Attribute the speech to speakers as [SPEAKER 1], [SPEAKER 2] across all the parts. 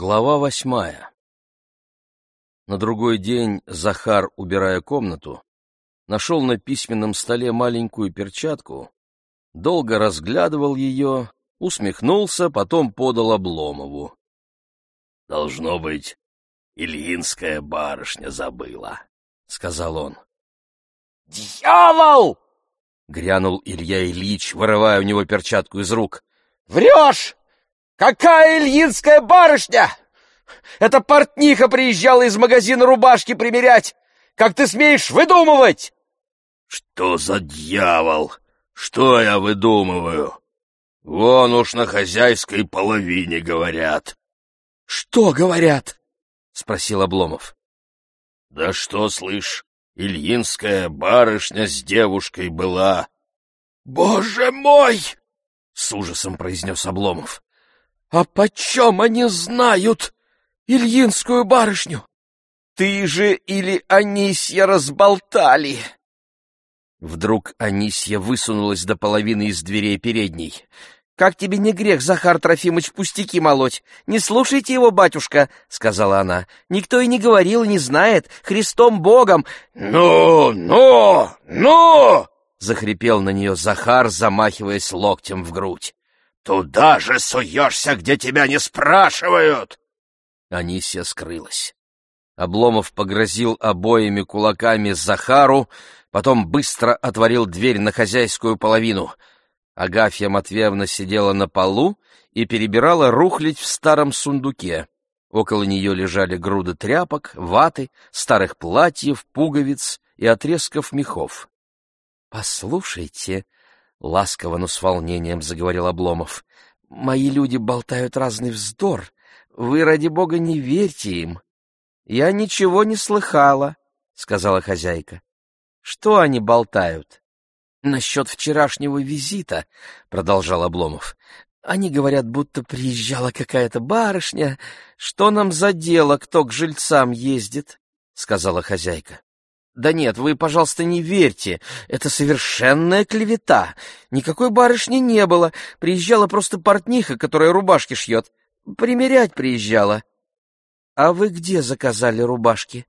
[SPEAKER 1] Глава восьмая На другой день Захар, убирая комнату, нашел на письменном столе маленькую перчатку, долго разглядывал ее, усмехнулся, потом подал Обломову. — Должно быть, Ильинская барышня забыла, — сказал он. — Дьявол! — грянул Илья Ильич, вырывая у него перчатку из рук. — Врешь! «Какая ильинская барышня! Эта портниха приезжала из магазина рубашки примерять! Как ты смеешь выдумывать?» «Что за дьявол? Что я выдумываю? Вон уж на хозяйской половине говорят». «Что говорят?» — спросил Обломов. «Да что, слышь, ильинская барышня с девушкой была». «Боже мой!» — с ужасом произнес Обломов. А почем они знают Ильинскую барышню? Ты же или Анисья разболтали? Вдруг Анисья высунулась до половины из дверей передней. «Как тебе не грех, Захар Трофимович, пустяки молоть? Не слушайте его, батюшка!» — сказала она. «Никто и не говорил, не знает. Христом Богом!» «Ну, ну, ну!» — захрипел на нее Захар, замахиваясь локтем в грудь. Туда же суешься, где тебя не спрашивают!» Анисия скрылась. Обломов погрозил обоими кулаками Захару, потом быстро отворил дверь на хозяйскую половину. Агафья Матвеевна сидела на полу и перебирала рухлядь в старом сундуке. Около нее лежали груды тряпок, ваты, старых платьев, пуговиц и отрезков мехов. — Послушайте, — ласково, но с волнением заговорил Обломов. — Мои люди болтают разный вздор. Вы, ради бога, не верьте им. — Я ничего не слыхала, — сказала хозяйка. — Что они болтают? — Насчет вчерашнего визита, — продолжал Обломов. — Они говорят, будто приезжала какая-то барышня. Что нам за дело, кто к жильцам ездит? — сказала хозяйка. Да нет, вы, пожалуйста, не верьте. Это совершенная клевета. Никакой барышни не было. Приезжала просто портниха, которая рубашки шьет. Примерять приезжала. А вы где заказали рубашки?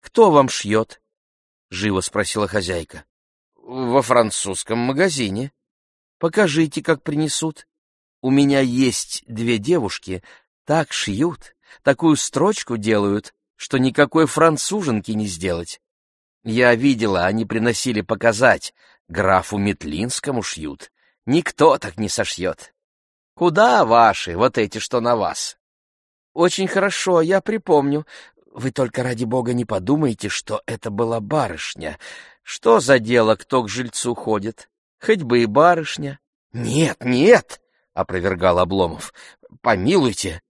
[SPEAKER 1] Кто вам шьет? Живо спросила хозяйка. Во французском магазине. Покажите, как принесут. У меня есть две девушки, так шьют, такую строчку делают, что никакой француженки не сделать. Я видела, они приносили показать. Графу Метлинскому шьют. Никто так не сошьет. Куда ваши, вот эти, что на вас? Очень хорошо, я припомню. Вы только ради бога не подумайте, что это была барышня. Что за дело, кто к жильцу ходит? Хоть бы и барышня. Нет, нет, — опровергал Обломов. Помилуйте,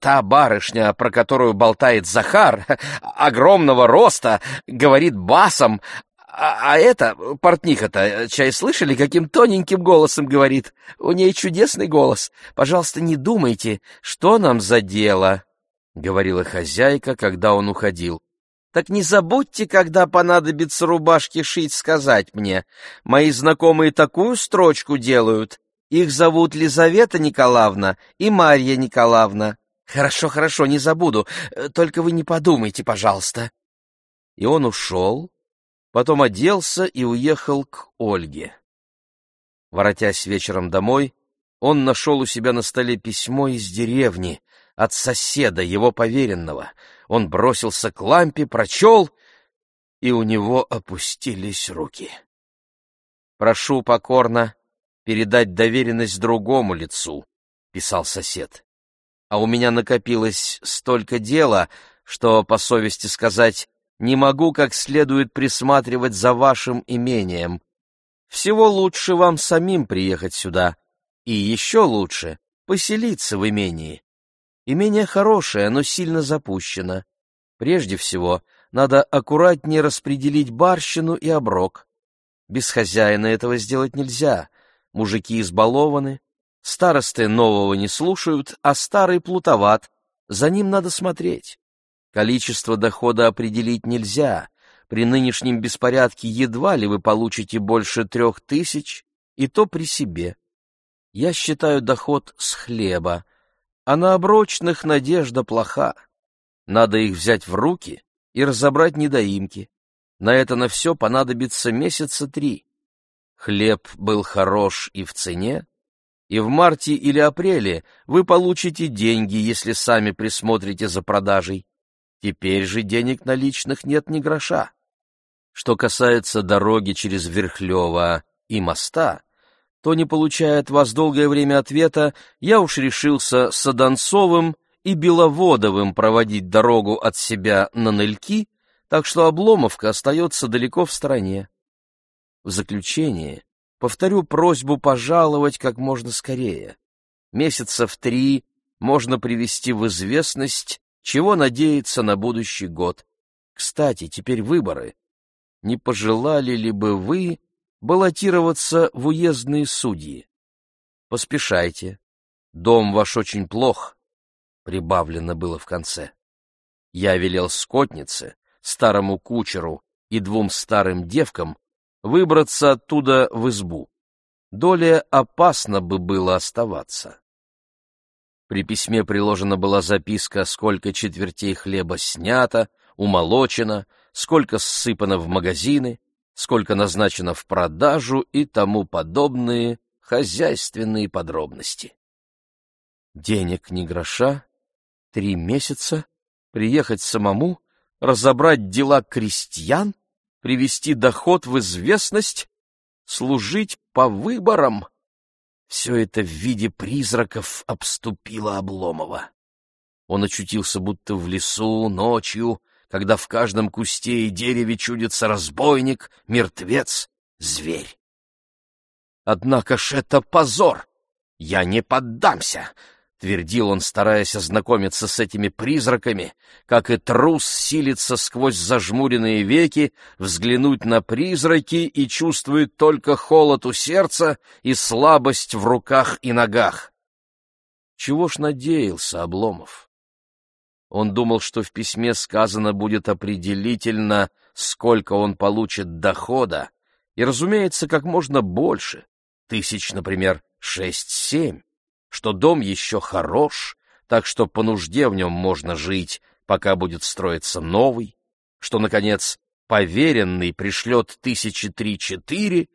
[SPEAKER 1] Та барышня, про которую болтает Захар, огромного роста, говорит басом, а, а эта, портниха-то, чай слышали, каким тоненьким голосом говорит? У ней чудесный голос. Пожалуйста, не думайте, что нам за дело, — говорила хозяйка, когда он уходил. Так не забудьте, когда понадобится рубашки шить, сказать мне. Мои знакомые такую строчку делают. Их зовут Лизавета Николаевна и Марья Николаевна. Хорошо, хорошо, не забуду. Э, только вы не подумайте, пожалуйста. И он ушел, потом оделся и уехал к Ольге. Воротясь вечером домой, он нашел у себя на столе письмо из деревни от соседа, его поверенного. Он бросился к лампе, прочел, и у него опустились руки. «Прошу покорно передать доверенность другому лицу», — писал сосед а у меня накопилось столько дела, что, по совести сказать, не могу как следует присматривать за вашим имением. Всего лучше вам самим приехать сюда, и еще лучше поселиться в имении. Имение хорошее, но сильно запущено. Прежде всего, надо аккуратнее распределить барщину и оброк. Без хозяина этого сделать нельзя. Мужики избалованы, Старосты нового не слушают, а старый плутоват. За ним надо смотреть. Количество дохода определить нельзя. При нынешнем беспорядке едва ли вы получите больше трех тысяч, и то при себе. Я считаю доход с хлеба. а на оброчных надежда плоха. Надо их взять в руки и разобрать недоимки. На это на все понадобится месяца три. Хлеб был хорош и в цене, и в марте или апреле вы получите деньги, если сами присмотрите за продажей. Теперь же денег наличных нет ни гроша. Что касается дороги через Верхлёво и моста, то, не получая от вас долгое время ответа, я уж решился с Одонцовым и Беловодовым проводить дорогу от себя на Ныльки, так что Обломовка остается далеко в стороне. В заключение повторю просьбу пожаловать как можно скорее. Месяца в три можно привести в известность, чего надеяться на будущий год. Кстати, теперь выборы. Не пожелали ли бы вы баллотироваться в уездные судьи? Поспешайте. Дом ваш очень плох, — прибавлено было в конце. Я велел скотнице, старому кучеру и двум старым девкам выбраться оттуда в избу. Доле опасно бы было оставаться. При письме приложена была записка, сколько четвертей хлеба снято, умолочено, сколько ссыпано в магазины, сколько назначено в продажу и тому подобные хозяйственные подробности. Денег ни гроша, три месяца, приехать самому, разобрать дела крестьян — привести доход в известность, служить по выборам. Все это в виде призраков обступило Обломова. Он очутился будто в лесу ночью, когда в каждом кусте и дереве чудится разбойник, мертвец, зверь. Однако ж это позор! Я не поддамся! — твердил он, стараясь ознакомиться с этими призраками, как и трус силится сквозь зажмуренные веки взглянуть на призраки и чувствует только холод у сердца и слабость в руках и ногах. Чего ж надеялся Обломов? Он думал, что в письме сказано будет определительно, сколько он получит дохода, и, разумеется, как можно больше, тысяч, например, шесть-семь что дом еще хорош, так что по нужде в нем можно жить, пока будет строиться новый, что, наконец, поверенный пришлет тысячи три-четыре,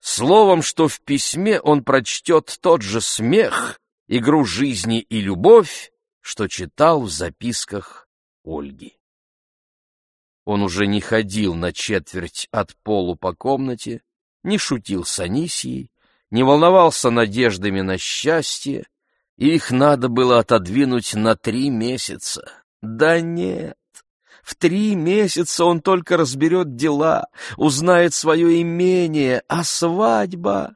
[SPEAKER 1] словом, что в письме он прочтет тот же смех, игру жизни и любовь, что читал в записках Ольги. Он уже не ходил на четверть от полу по комнате, не шутил с Анисией, не волновался надеждами на счастье, их надо было отодвинуть на три месяца. Да нет, в три месяца он только разберет дела, узнает свое имение, а свадьба...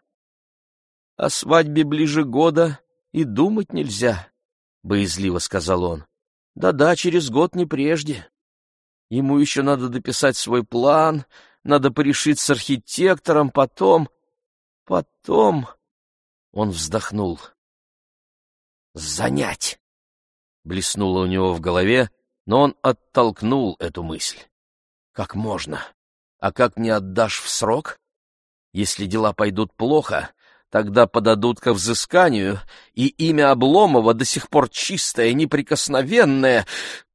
[SPEAKER 1] О свадьбе ближе года и думать нельзя, — боязливо сказал он. Да-да, через год не прежде. Ему еще надо дописать свой план, надо порешить с архитектором, потом... Потом... Он вздохнул. «Занять!» Блеснуло у него в голове, но он оттолкнул эту мысль. «Как можно? А как не отдашь в срок? Если дела пойдут плохо, тогда подадут ко взысканию, и имя Обломова до сих пор чистое, неприкосновенное.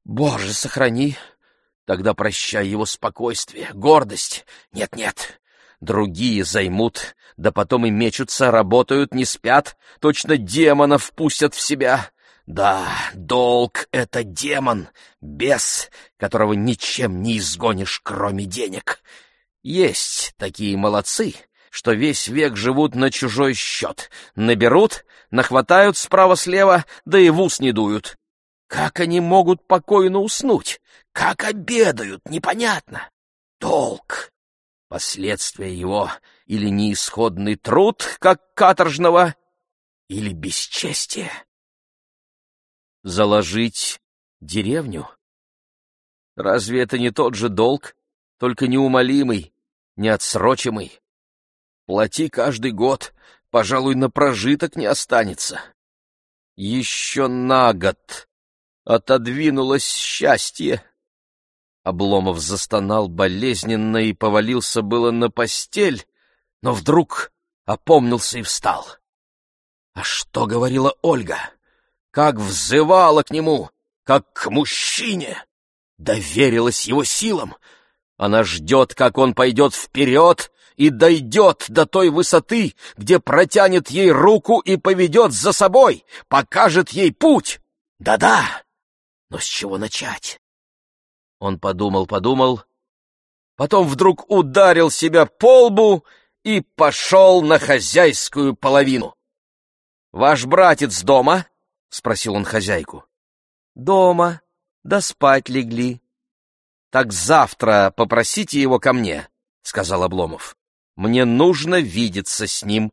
[SPEAKER 1] Боже, сохрани! Тогда прощай его спокойствие, гордость. Нет-нет, другие займут, да потом и мечутся, работают, не спят, точно демонов пустят в себя. Да, долг — это демон, бес, которого ничем не изгонишь, кроме денег. Есть такие молодцы, что весь век живут на чужой счет, наберут, нахватают справа-слева, да и в ус не дуют. Как они могут покойно уснуть? Как обедают, непонятно. Долг Последствия его или неисходный труд, как каторжного, или бесчестие. Заложить деревню? Разве это не тот же долг, только неумолимый, неотсрочимый? Плати каждый год, пожалуй, на прожиток не останется. Еще на год отодвинулось счастье. Обломов застонал болезненно и повалился было на постель, но вдруг опомнился и встал. А что говорила Ольга? как взывала к нему, как к мужчине, доверилась его силам. Она ждет, как он пойдет вперед и дойдет до той высоты, где протянет ей руку и поведет за собой, покажет ей путь. Да-да, но с чего начать? Он подумал-подумал, потом вдруг ударил себя по лбу и пошел на хозяйскую половину. «Ваш братец дома?» — спросил он хозяйку. «Дома, да спать легли». «Так завтра попросите его ко мне», — сказал Обломов. «Мне нужно видеться с ним».